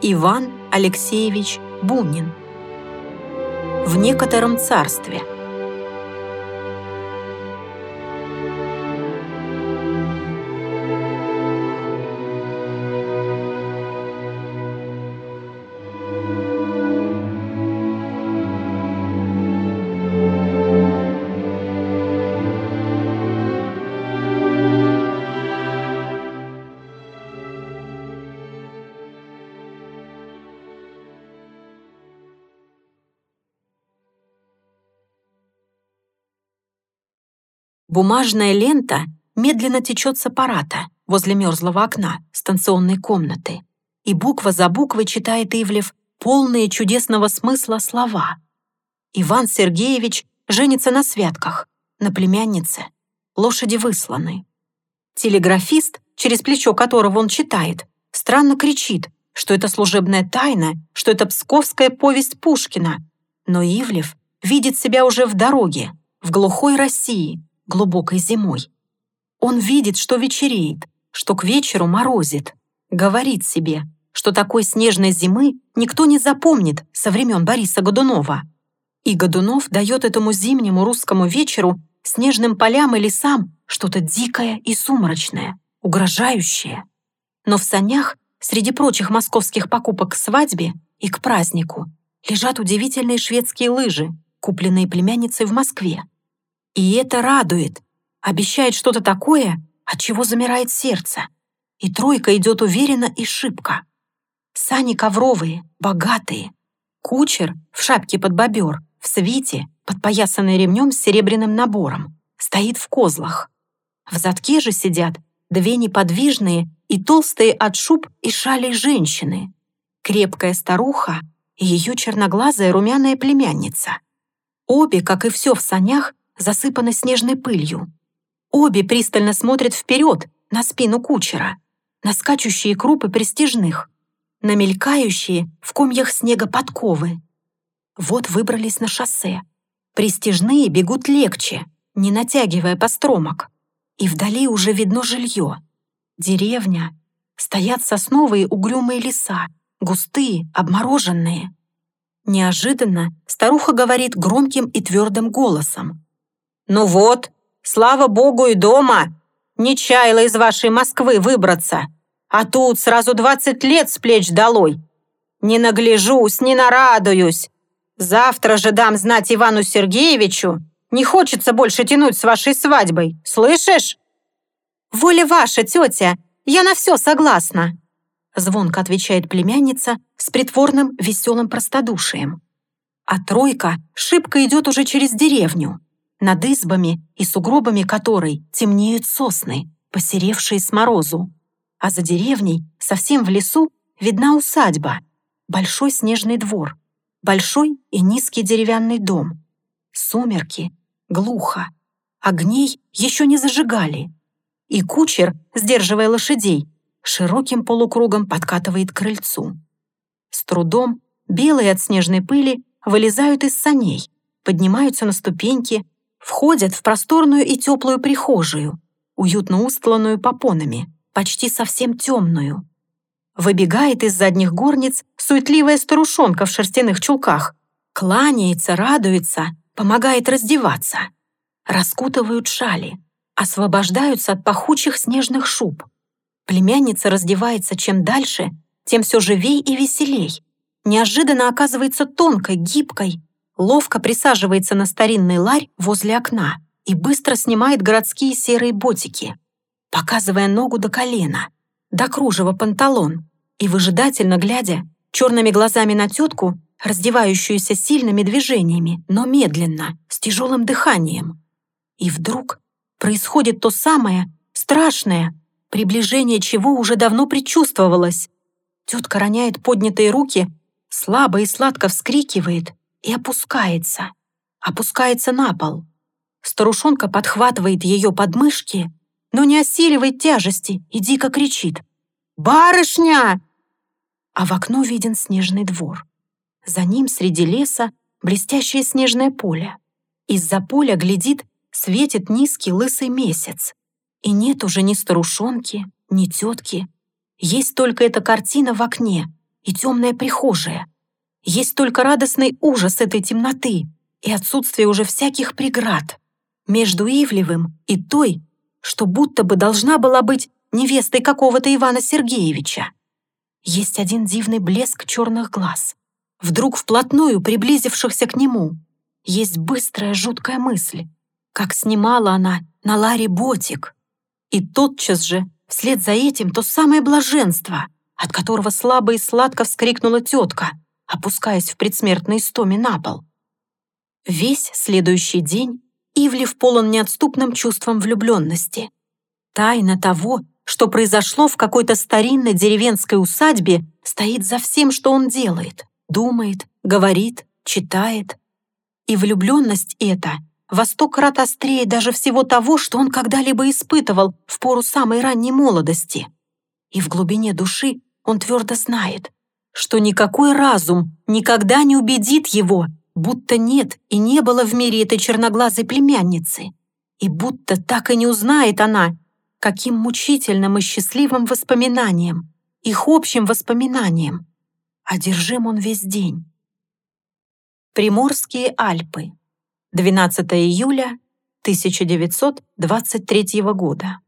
Иван Алексеевич Бунин. В некотором царстве – Бумажная лента медленно течет с аппарата возле мерзлого окна станционной комнаты, и буква за буквой читает Ивлев полные чудесного смысла слова. Иван Сергеевич женится на святках, на племяннице. Лошади высланы. Телеграфист, через плечо которого он читает, странно кричит, что это служебная тайна, что это псковская повесть Пушкина. Но Ивлев видит себя уже в дороге, в глухой России, глубокой зимой. Он видит, что вечереет, что к вечеру морозит. Говорит себе, что такой снежной зимы никто не запомнит со времен Бориса Годунова. И Годунов дает этому зимнему русскому вечеру, снежным полям и лесам что-то дикое и сумрачное, угрожающее. Но в санях, среди прочих московских покупок к свадьбе и к празднику, лежат удивительные шведские лыжи, купленные племянницей в Москве. И это радует, обещает что-то такое, от чего замирает сердце. И тройка идет уверенно и шибко. Сани ковровые, богатые. Кучер в шапке под бобер, в свите, подпоясанный ремнем с серебряным набором, стоит в козлах. В задке же сидят две неподвижные и толстые от шуб и шалей женщины. Крепкая старуха и ее черноглазая румяная племянница. Обе, как и все в санях, засыпаны снежной пылью. Обе пристально смотрят вперед, на спину кучера, на скачущие крупы престижных, на мелькающие в комьях снега подковы. Вот выбрались на шоссе. Престижные бегут легче, не натягивая постромок. И вдали уже видно жилье. Деревня. Стоят сосновые угрюмые леса, густые, обмороженные. Неожиданно старуха говорит громким и твердым голосом. «Ну вот, слава богу и дома! Не чаяла из вашей Москвы выбраться, а тут сразу двадцать лет с плеч долой. Не нагляжусь, не нарадуюсь. Завтра же дам знать Ивану Сергеевичу. Не хочется больше тянуть с вашей свадьбой, слышишь?» «Воля ваша, тетя, я на все согласна», звонко отвечает племянница с притворным веселым простодушием. А тройка шибко идет уже через деревню над избами и сугробами которой темнеют сосны, посеревшие с морозу. А за деревней, совсем в лесу, видна усадьба, большой снежный двор, большой и низкий деревянный дом. Сумерки, глухо, огней еще не зажигали. И кучер, сдерживая лошадей, широким полукругом подкатывает к крыльцу. С трудом, белые от снежной пыли, вылезают из саней, поднимаются на ступеньки, Входят в просторную и теплую прихожую, уютно устланную попонами, почти совсем темную. Выбегает из задних горниц суетливая старушонка в шерстяных чулках, кланяется, радуется, помогает раздеваться. Раскутывают шали, освобождаются от пахучих снежных шуб. Племянница раздевается чем дальше, тем все живей и веселей. Неожиданно оказывается тонкой, гибкой, ловко присаживается на старинный ларь возле окна и быстро снимает городские серые ботики, показывая ногу до колена, до кружева панталон и выжидательно глядя черными глазами на тетку, раздевающуюся сильными движениями, но медленно, с тяжелым дыханием. И вдруг происходит то самое, страшное, приближение чего уже давно предчувствовалось. Тетка роняет поднятые руки, слабо и сладко вскрикивает и опускается, опускается на пол. Старушонка подхватывает ее подмышки, но не осиливает тяжести и дико кричит «Барышня!» А в окно виден снежный двор. За ним среди леса блестящее снежное поле. Из-за поля глядит, светит низкий лысый месяц. И нет уже ни старушонки, ни тетки. Есть только эта картина в окне и темная прихожая. Есть только радостный ужас этой темноты и отсутствие уже всяких преград между Ивлевым и той, что будто бы должна была быть невестой какого-то Ивана Сергеевича. Есть один дивный блеск черных глаз, вдруг вплотную приблизившихся к нему. Есть быстрая жуткая мысль, как снимала она на Ларе ботик. И тотчас же, вслед за этим, то самое блаженство, от которого слабо и сладко вскрикнула тетка, опускаясь в предсмертной стоме на пол. Весь следующий день Ивлев полон неотступным чувством влюбленности. Тайна того, что произошло в какой-то старинной деревенской усадьбе, стоит за всем, что он делает, думает, говорит, читает. И влюбленность эта во сто крат острее даже всего того, что он когда-либо испытывал в пору самой ранней молодости. И в глубине души он твердо знает, что никакой разум никогда не убедит его, будто нет и не было в мире этой черноглазой племянницы, и будто так и не узнает она, каким мучительным и счастливым воспоминанием, их общим воспоминанием, одержим он весь день. Приморские Альпы. 12 июля 1923 года.